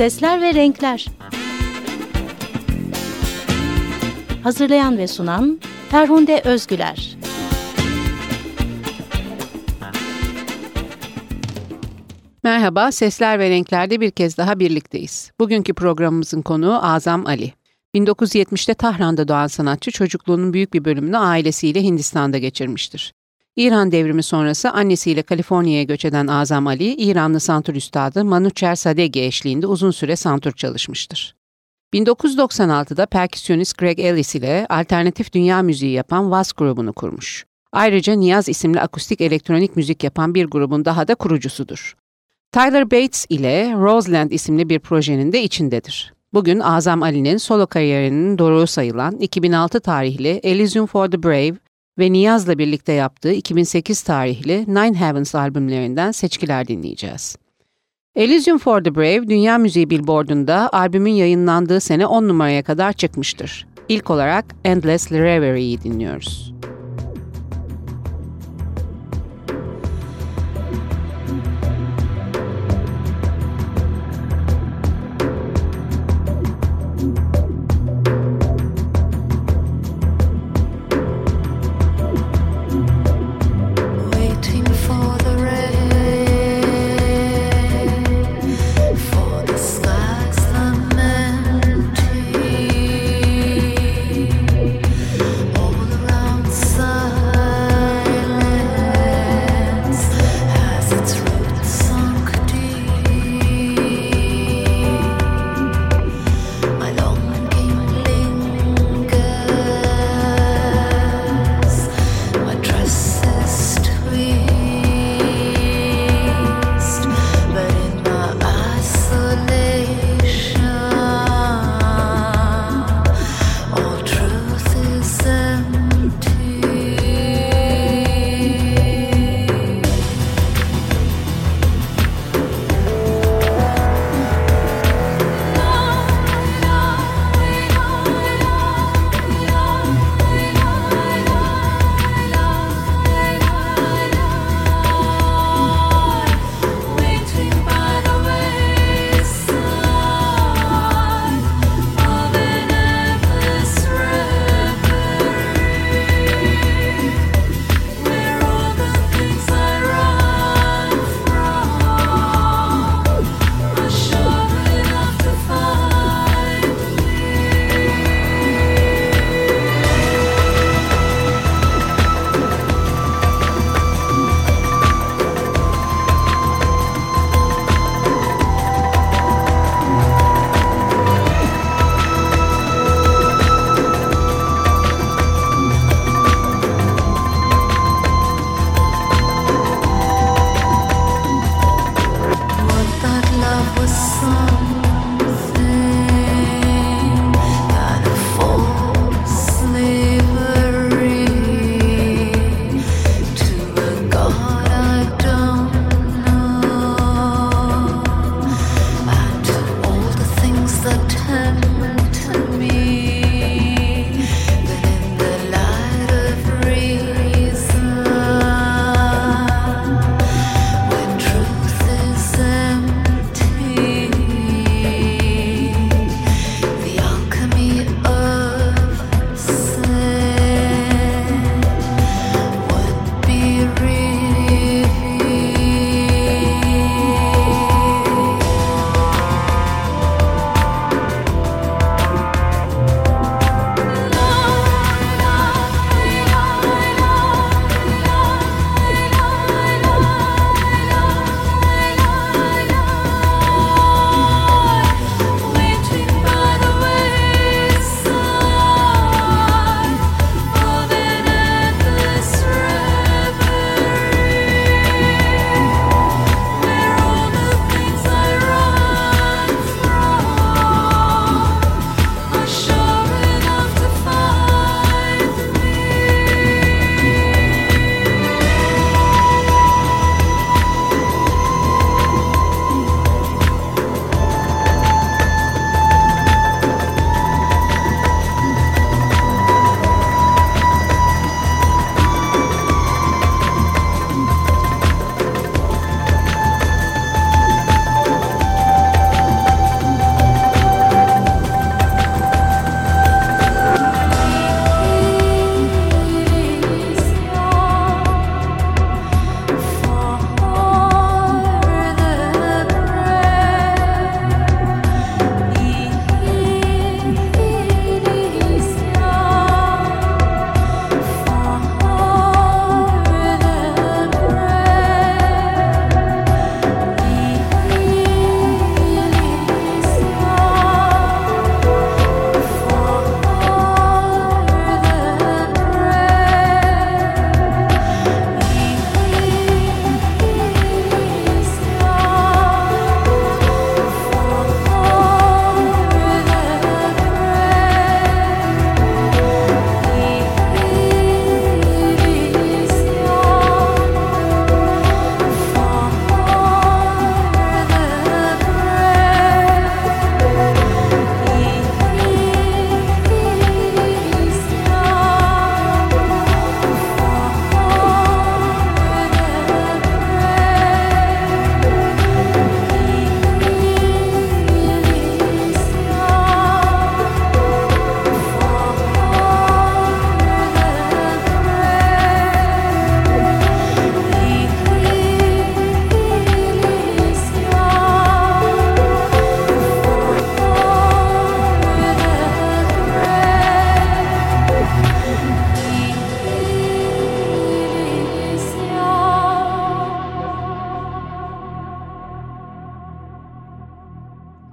Sesler ve Renkler Hazırlayan ve sunan Ferhunde Özgüler Merhaba, Sesler ve Renkler'de bir kez daha birlikteyiz. Bugünkü programımızın konuğu Azam Ali. 1970'te Tahran'da doğan sanatçı çocukluğunun büyük bir bölümünü ailesiyle Hindistan'da geçirmiştir. İran devrimi sonrası annesiyle Kaliforniya'ya göç eden Azam Ali, İranlı santur üstadı Manucher Sadeghi eşliğinde uzun süre santur çalışmıştır. 1996'da perküsyonist Greg Ellis ile alternatif dünya müziği yapan Vaz grubunu kurmuş. Ayrıca Niyaz isimli akustik elektronik müzik yapan bir grubun daha da kurucusudur. Tyler Bates ile Roseland isimli bir projenin de içindedir. Bugün Azam Ali'nin solo kariyerinin doruğu sayılan 2006 tarihli Elysium for the Brave ve Niyaz'la birlikte yaptığı 2008 tarihli Nine Heavens albümlerinden seçkiler dinleyeceğiz. Elysium for the Brave, Dünya Müziği Billboard'unda albümün yayınlandığı sene 10 numaraya kadar çıkmıştır. İlk olarak Endless Reverie'yi dinliyoruz.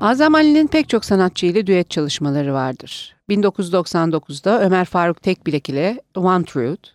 Azam Ali'nin pek çok sanatçı ile düet çalışmaları vardır. 1999'da Ömer Faruk Tekbilek ile One Truth,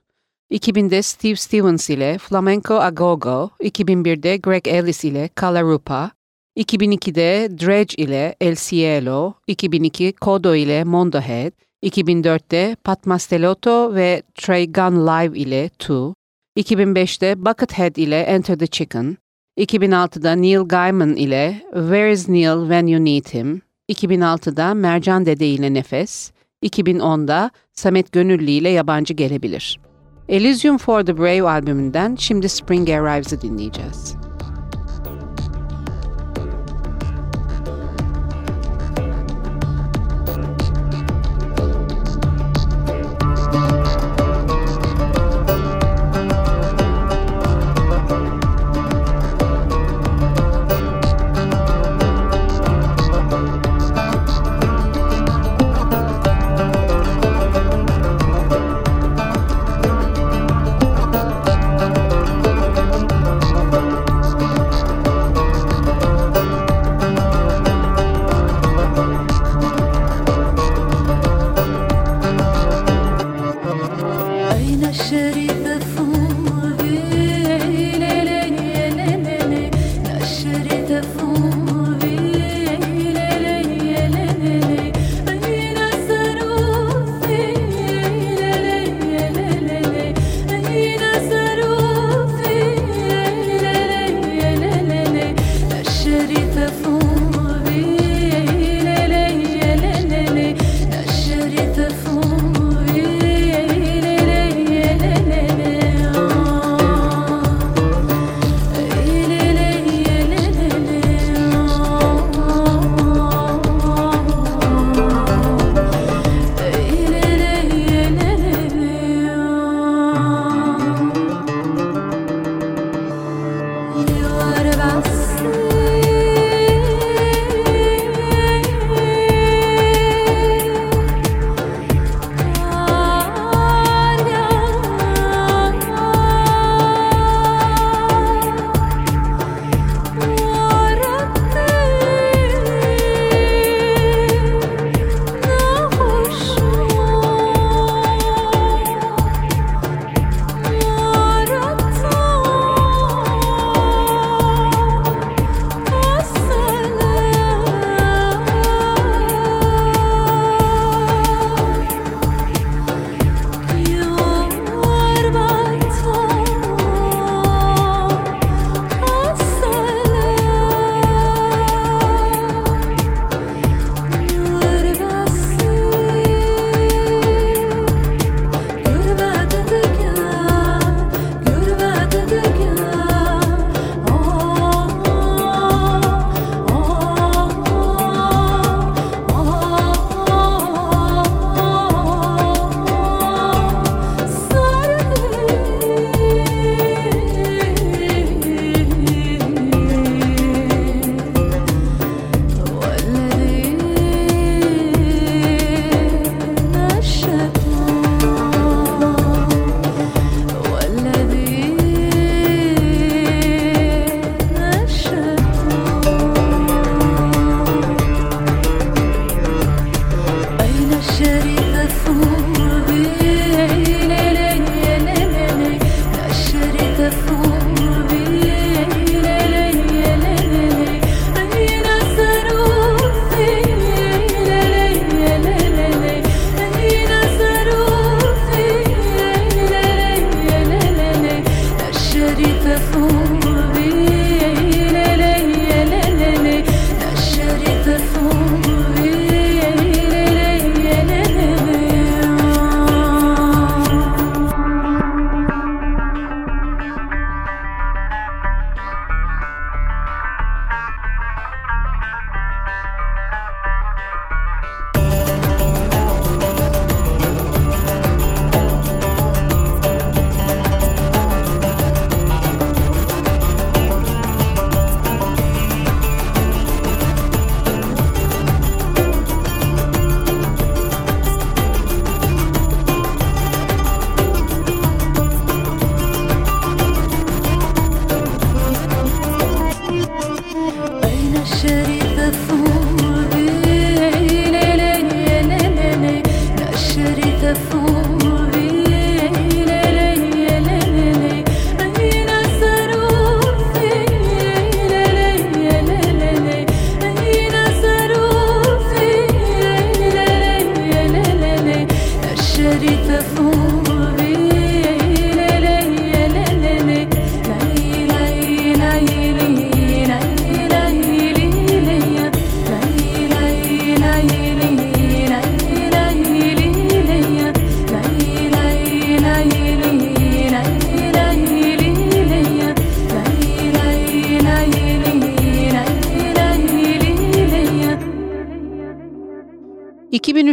2000'de Steve Stevens ile Flamenco a Go-Go, 2001'de Greg Ellis ile Calarupa, 2002'de Dredge ile El Cielo, 2002 Kodo ile Mondo Head, 2004'te Pat Mastelotto ve Trey Gunn Live ile Two, 2005'te Buckethead ile Enter the Chicken, 2006'da Neil Gaiman ile Where is Neil When You Need Him, 2006'da Mercan Dede ile Nefes, 2010'da Samet Gönüllü ile Yabancı Gelebilir. Elysium for the Brave albümünden şimdi Spring Arrives'ı dinleyeceğiz.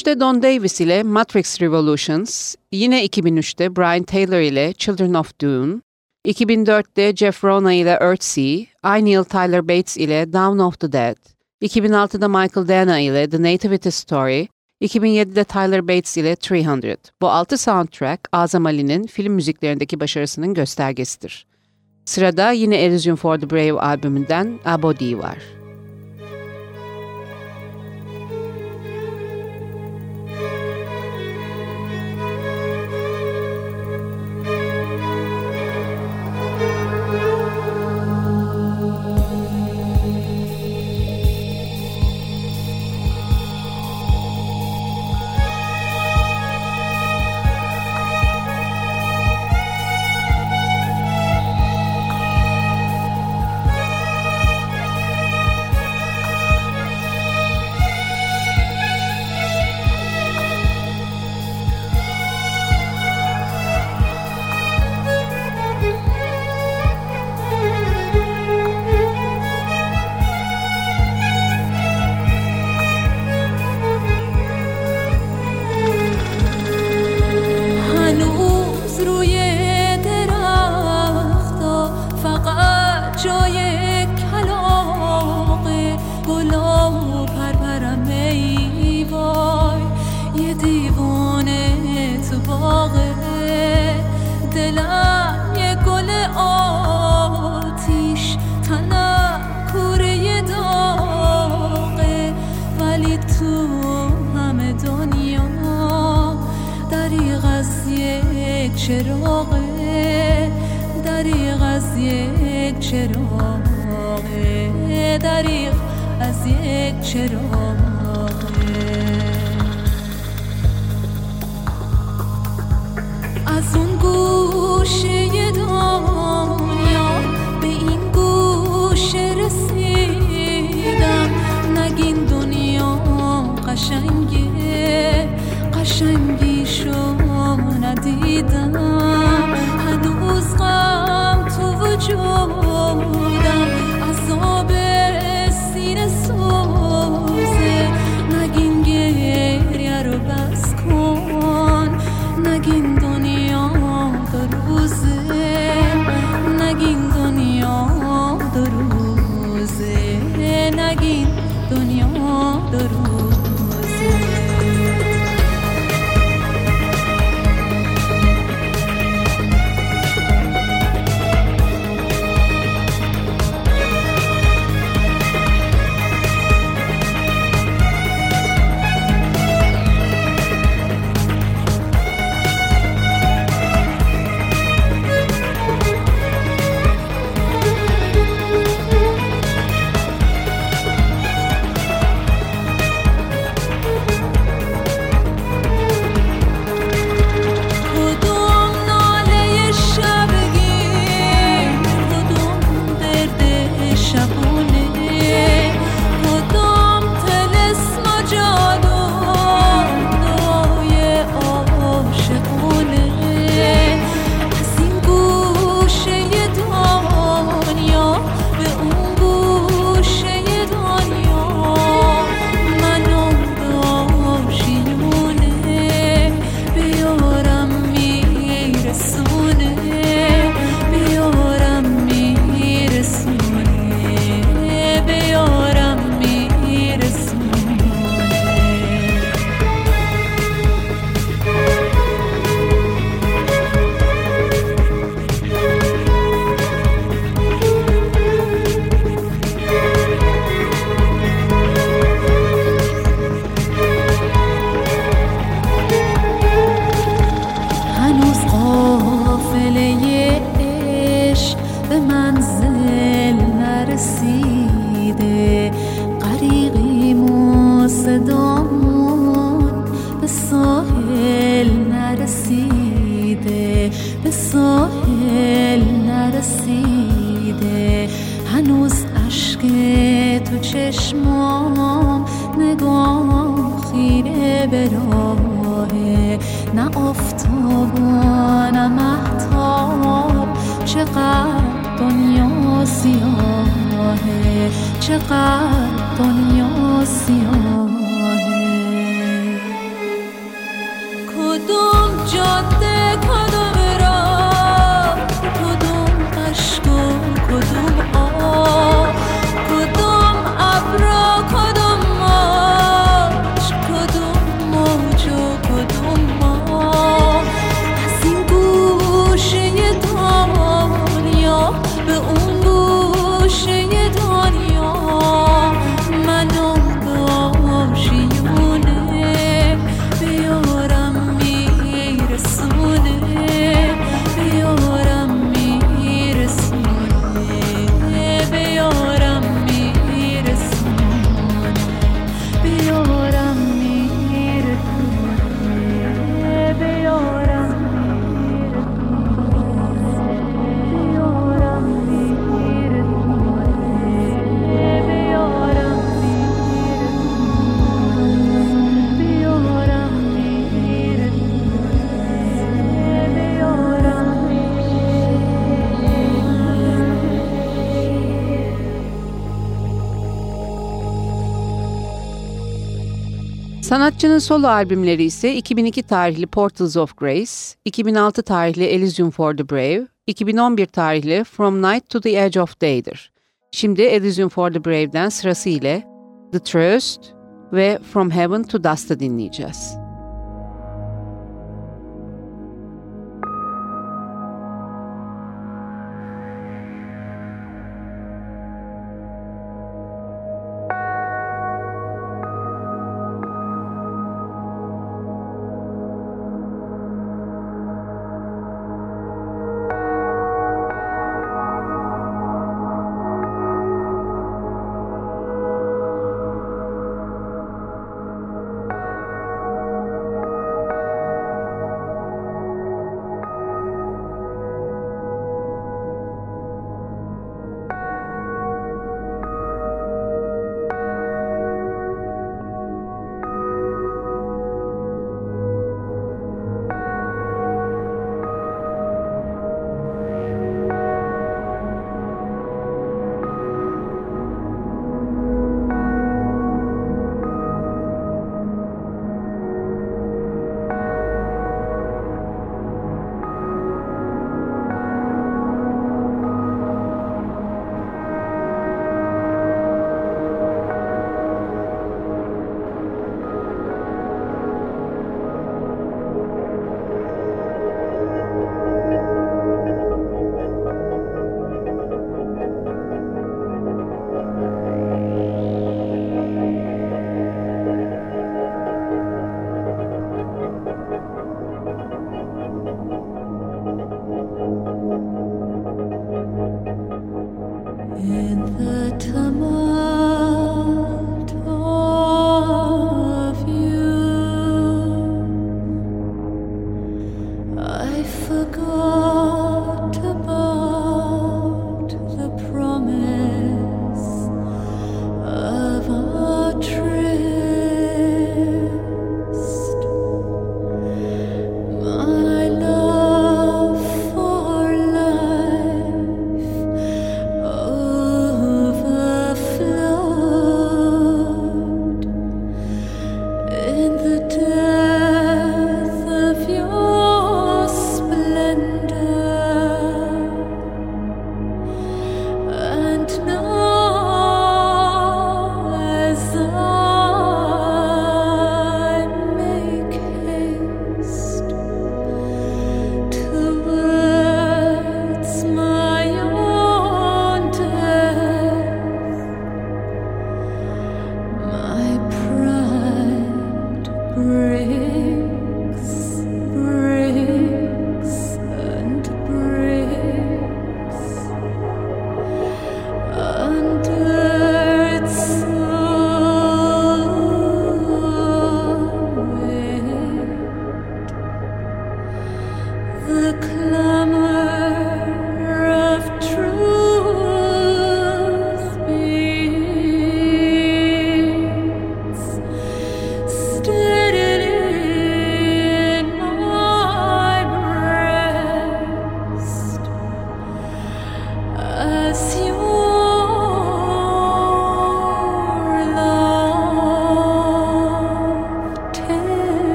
2003'te Don Davis ile Matrix Revolutions, yine 2003'te Brian Taylor ile Children of Dune, 2004'te Jeff Rona ile Earthsea, aynı yıl Tyler Bates ile Down of the Dead, 2006'da Michael Dana ile The Nativity Story, 2007'de Tyler Bates ile 300. Bu altı soundtrack Azam Ali'nin film müziklerindeki başarısının göstergesidir. Sırada yine Elysium for the Brave albümünden Abodi var. Sanatçının solo albümleri ise 2002 tarihli Portals of Grace, 2006 tarihli Elysium for the Brave, 2011 tarihli From Night to the Edge of Day'dir. Şimdi Elysium for the Brave'den sırasıyla The Trust ve From Heaven to Dust'ı dinleyeceğiz.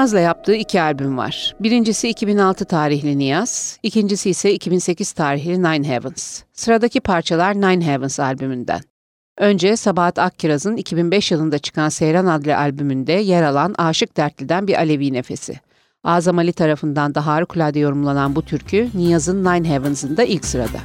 Niyaz'la yaptığı iki albüm var. Birincisi 2006 tarihli Niyaz, ikincisi ise 2008 tarihli Nine Heavens. Sıradaki parçalar Nine Heavens albümünden. Önce Sabahat Akkiraz'ın 2005 yılında çıkan Seyran adlı albümünde yer alan Aşık Dertli'den bir Alevi nefesi. Azam Ali tarafından da harikulade yorumlanan bu türkü Niyaz'ın Nine Heavens'ın da ilk sırada.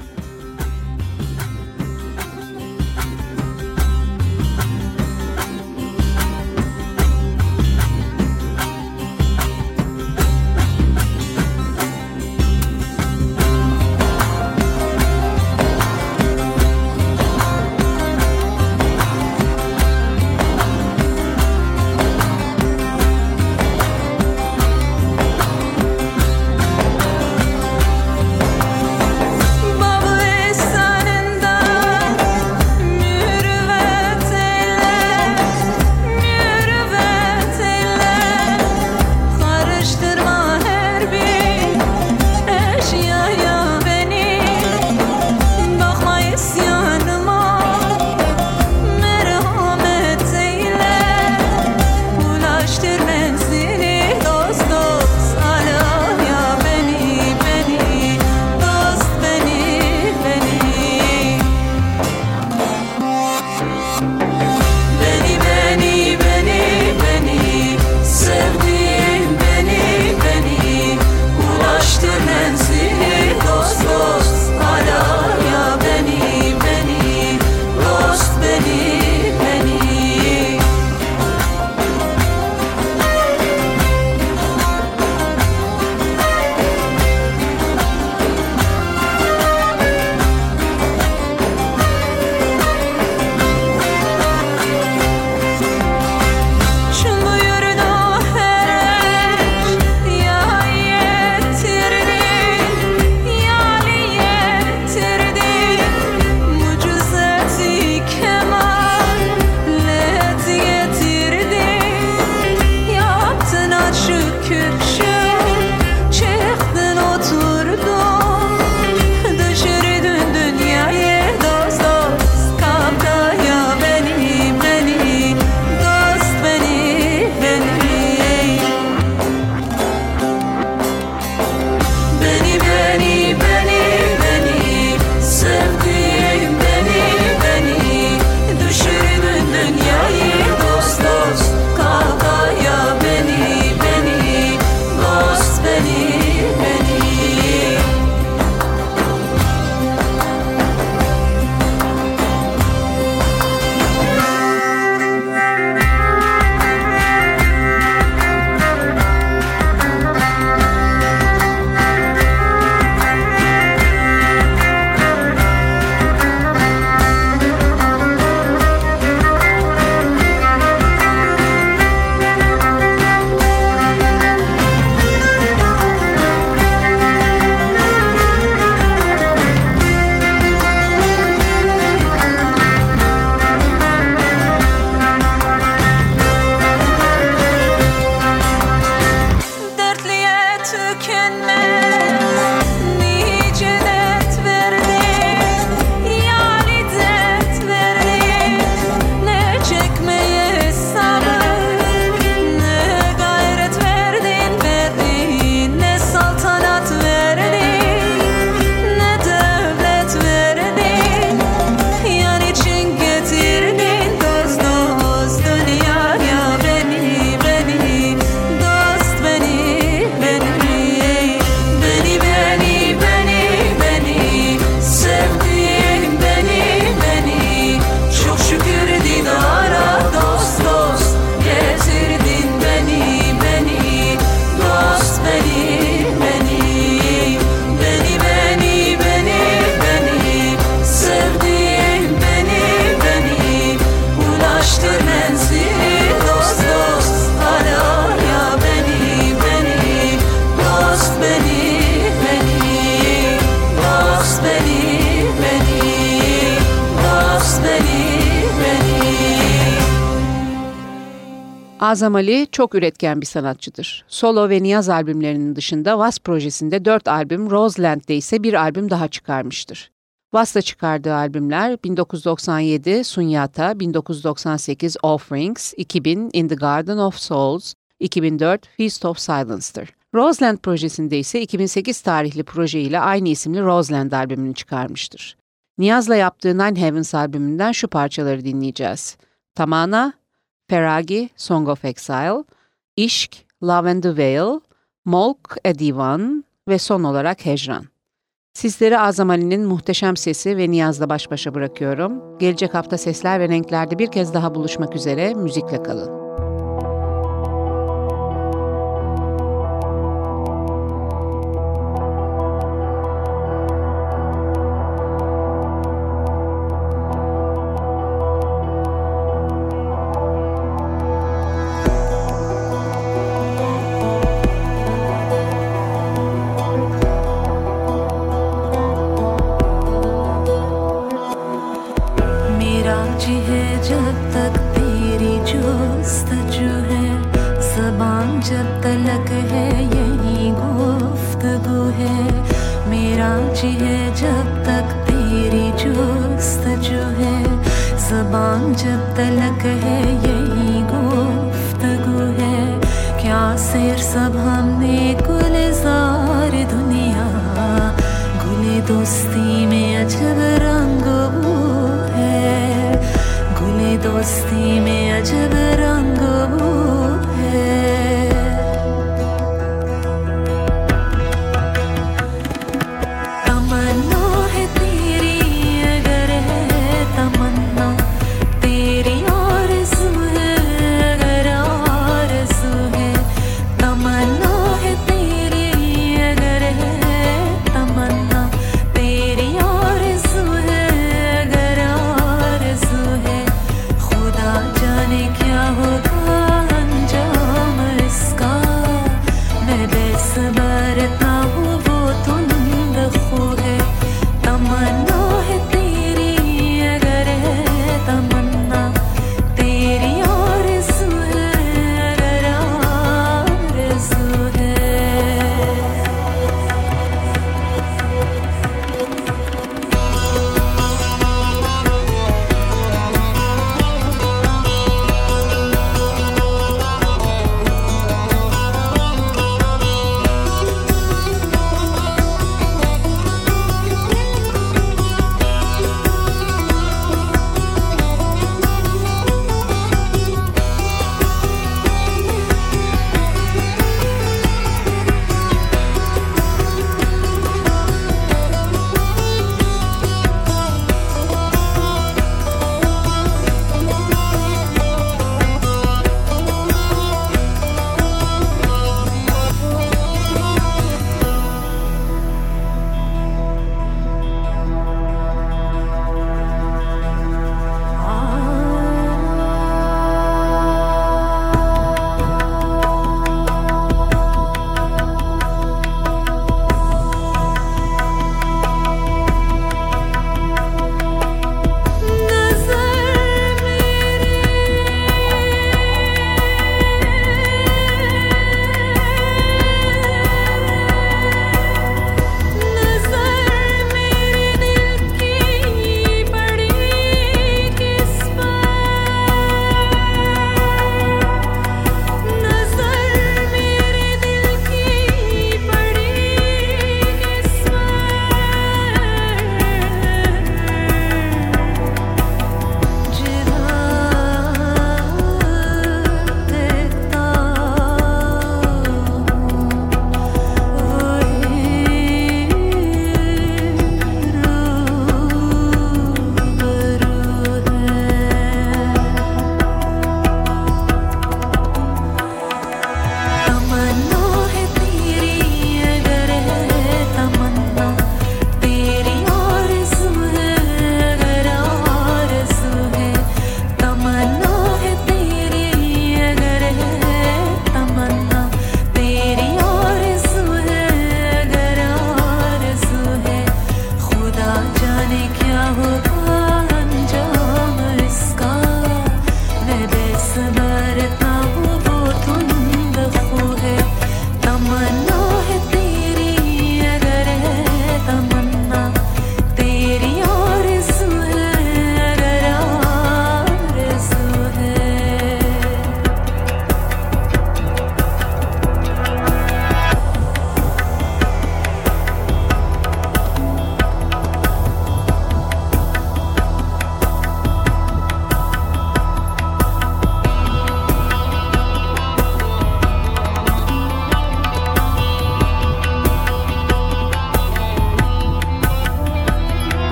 Azam Ali çok üretken bir sanatçıdır. Solo ve Niyaz albümlerinin dışında Was projesinde 4 albüm, Roseland'de ise bir albüm daha çıkarmıştır. Was'ta çıkardığı albümler 1997 Sunyata, 1998 Offerings, 2000 In the Garden of Souls, 2004 Feast of Silence'dır. Roseland projesinde ise 2008 tarihli proje ile aynı isimli Roseland albümünü çıkarmıştır. Niyaz'la yaptığı Nine Heavens albümünden şu parçaları dinleyeceğiz. Tamana, Feragi, Song of Exile, İşk, Love and the Veil, Molk, A Divan ve son olarak Hejran. Sizleri Azam Ali'nin muhteşem sesi ve Niyaz'la baş başa bırakıyorum. Gelecek hafta sesler ve renklerde bir kez daha buluşmak üzere müzikle kalın.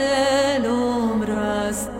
العمر است.